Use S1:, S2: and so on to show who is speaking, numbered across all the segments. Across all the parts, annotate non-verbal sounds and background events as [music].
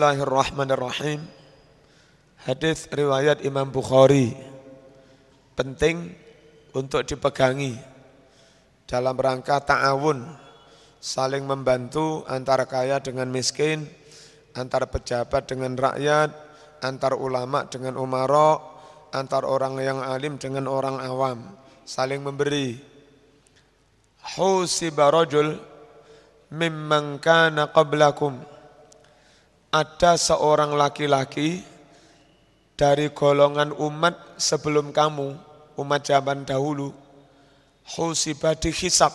S1: Bismillahirrahmanirrahim. Hadis riwayat Imam Bukhari. Penting untuk dipegangi dalam rangka ta'awun, saling membantu antara kaya dengan miskin, antara pejabat dengan rakyat, antar ulama dengan umara, antar orang yang alim dengan orang awam, saling memberi. Husiba rajul mimman kana qablakum. Ada seorang laki-laki dari golongan umat sebelum kamu, umat zaman dahulu. Husiba dihisap,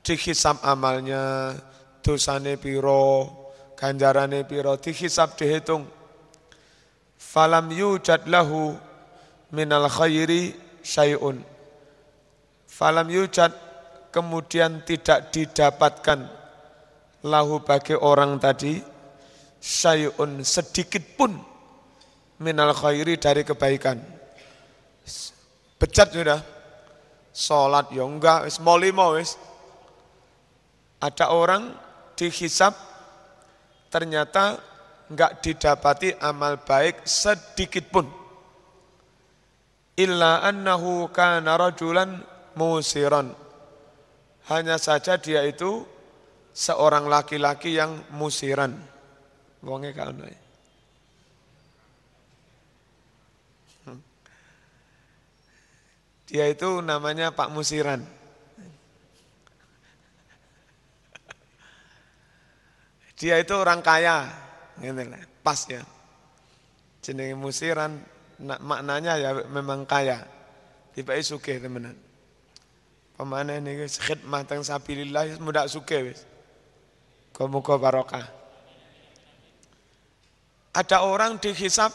S1: dihisap amalnya, dosane piro, ganjarane piro, dihisap dihitung falam yujad lahu minal khairi syai'un. Falam yujad kemudian tidak didapatkan lahu bagi orang tadi syai'un sedikit pun minal khairi dari kebaikan. Becat sudah. Salat ya enggak, wis mau lima wis. Ada orang dihisap ternyata enggak didapati amal baik sedikit pun. Illa annahu kana rajulan musiran. Hanya saja dia itu seorang laki-laki yang musiran. Wonge kalau hmm. Dia itu namanya Pak Musiran. Dia itu orang kaya, Ngene pas ya. Jenenge musiran maknanya ya memang kaya. Tiba sugih temenan. Pemane ini khidmah teng sabilillah mudah sugih wis. Muga barokah. Ada orang dihisap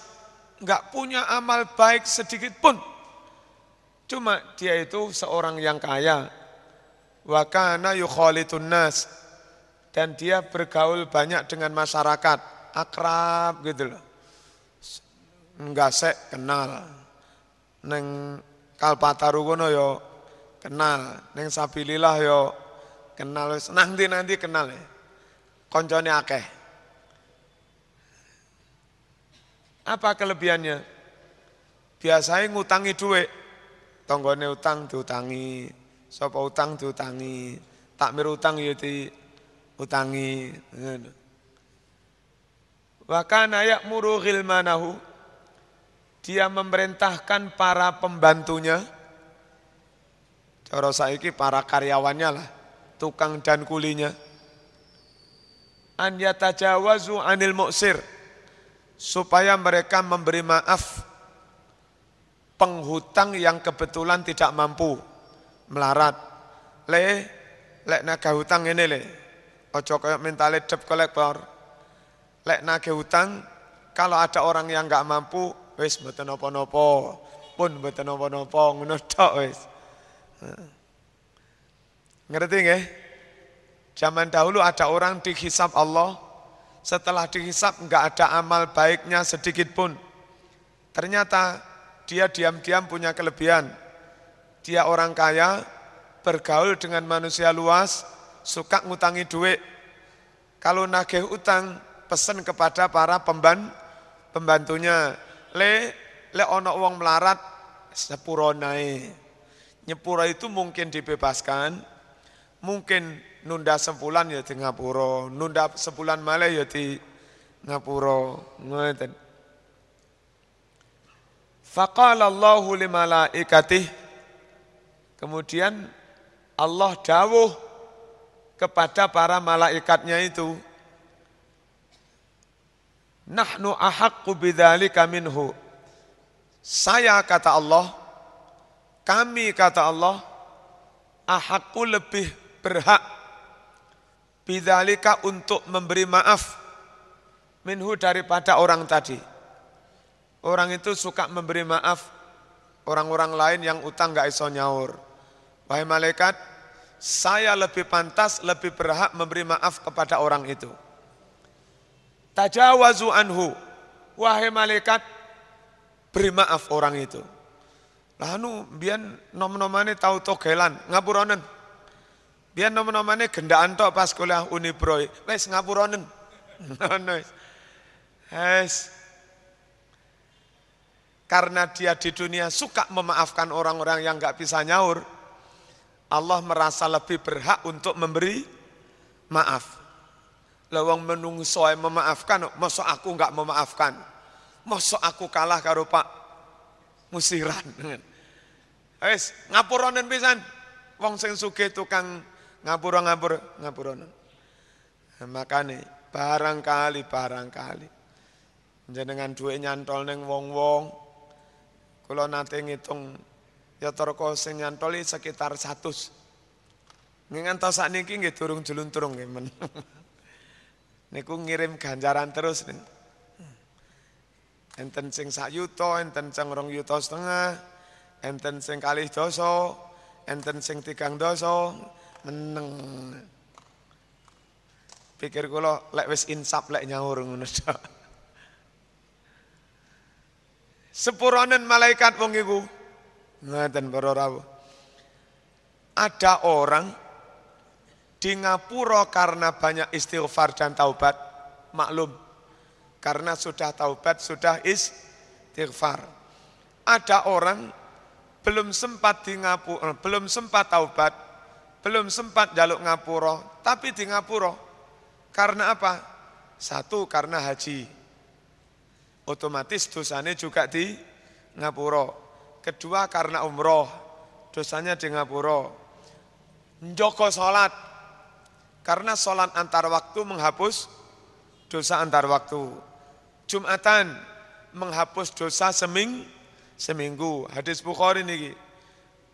S1: nggak punya amal baik sedikit pun. Cuma dia itu seorang yang kaya. Wa kana nas. Dan dia bergaul banyak dengan masyarakat akrab gitu loh. Enggak sek kenal. Neng Kalpataru kono yo kenal, neng Sabilillah yo kenal nanti nanti kenal ya. Koncone akeh. Apa kelebihannya? Biasanya ngutangi duit. Tonggone utang diutangi, sapa utang diutangi, takmir utang ya diutangi. Wa kana ya'muru ghilmanahu. Dia memerintahkan para pembantunya. Cara saiki para karyawannya lah. Tukang dan kulinya. An yatajawazu anil muksir supaya mereka memberi maaf. Penghutang yang kebetulan tidak mampu. Melarat. Le lek naga hutang ini le. Ojo kaya mentale debt collector lek nagih hutang kalau ada orang yang nggak mampu wis mboten napa-napa pun mboten napa-napa ngono tok wis. Ngerti nggih? Zaman dahulu ada orang dihisap Allah setelah dihisap nggak ada amal baiknya sedikit pun. Ternyata dia diam-diam punya kelebihan. Dia orang kaya bergaul dengan manusia luas suka ngutangi duit. Kalau nagih utang pesan kepada para pemban pembantunya le le ono uang melarat sepuro naik nyepura itu mungkin dibebaskan mungkin nunda sebulan ya di ngapuro nunda sebulan malah ya di ngapuro ngoten. Faqala Allahu li malaikatih kemudian Allah dawuh kepada para malaikatnya itu Nahnu ahaqqu bidzalika minhu. Saya kata Allah, kami kata Allah, ahaqqu lebih berhak bidzalika untuk memberi maaf minhu daripada orang tadi. Orang itu suka memberi maaf orang-orang lain yang utang gak iso nyaur. Wahai malaikat, saya lebih pantas, lebih berhak memberi maaf kepada orang itu. Tajawazu anhu. Wahai malaikat, beri maaf orang itu. Lalu biar nom-nomane tahu togelan, ngapuronen. Biar nom-nomane gendaan tok pas kuliah Unibroy, wes ngapuronen. [laughs] Yes. Karena dia di dunia suka memaafkan orang-orang yang nggak bisa nyaur, Allah merasa lebih berhak untuk memberi maaf. Lawang menungso memaafkan, masa aku nggak memaafkan. Masa aku kalah karo Pak Musiran. [laughs] Wes, ngapuronen pisan. Wong sing sugih tukang ngapura ngapur ngapuronen. Nah, makane barangkali barangkali jenengan duwe nyantol neng wong-wong kula nate ngitung ya torko sing nyantoli sekitar 100. Ngantos sakniki nggih durung julunturung nggih men. [laughs] Niku ngirim ganjaran terus nih. Enten sing sak yuta, enten sing rong yuta setengah, enten sing kalih dosa, enten sing tigang dosa, meneng. Pikir kula lek wis insap lek nyaur ngono Sepuranen malaikat wong iku Ngaten para rawuh. Ada orang di Ngapura karena banyak istighfar dan taubat, maklum. Karena sudah taubat, sudah istighfar. Ada orang belum sempat di Ngapura, belum sempat taubat, belum sempat jaluk Ngapura, tapi di Ngapura. Karena apa? Satu karena haji. Otomatis dosanya juga di Ngapura. Kedua karena umroh, dosanya di ngapura. Njoko sholat, karena sholat antar waktu menghapus dosa antar waktu. Jumatan menghapus dosa seming, seminggu. Hadis Bukhari ini.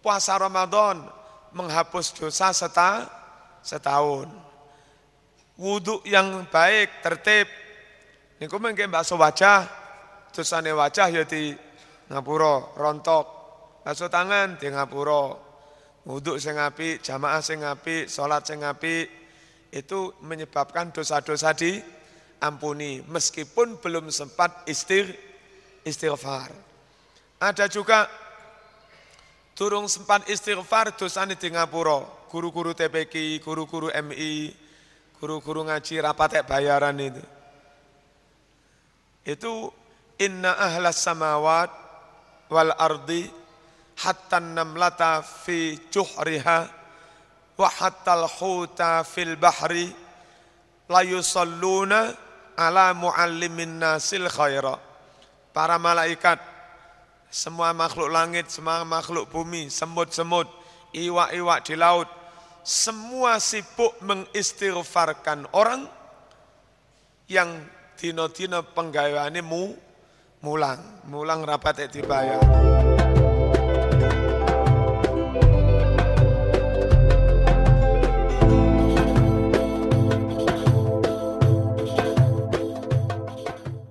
S1: Puasa Ramadan menghapus dosa seta, setahun. Wudhu yang baik, tertib. Niku mungkin bakso wajah, dosane wajah ya di ngapura rontok basuh tangan di ngapura wudhu sing jamaah sing apik salat sing itu menyebabkan dosa-dosa di ampuni meskipun belum sempat istir istighfar ada juga turung sempat istighfar dosa di ngapura. Guru-guru TPK guru-guru MI guru-guru ngaji rapat bayaran itu. Itu inna ahlas samawat wal ardi hatta namlata fi juhriha wa hatta al-huta fil bahri la yusalluna ala muallimin nasil khaira. Para malaikat semua makhluk langit semua makhluk bumi semut-semut iwak-iwak di laut semua sibuk mengistighfarkan orang yang dino-dino penggawaanmu mulang, mulang rapat dibayar.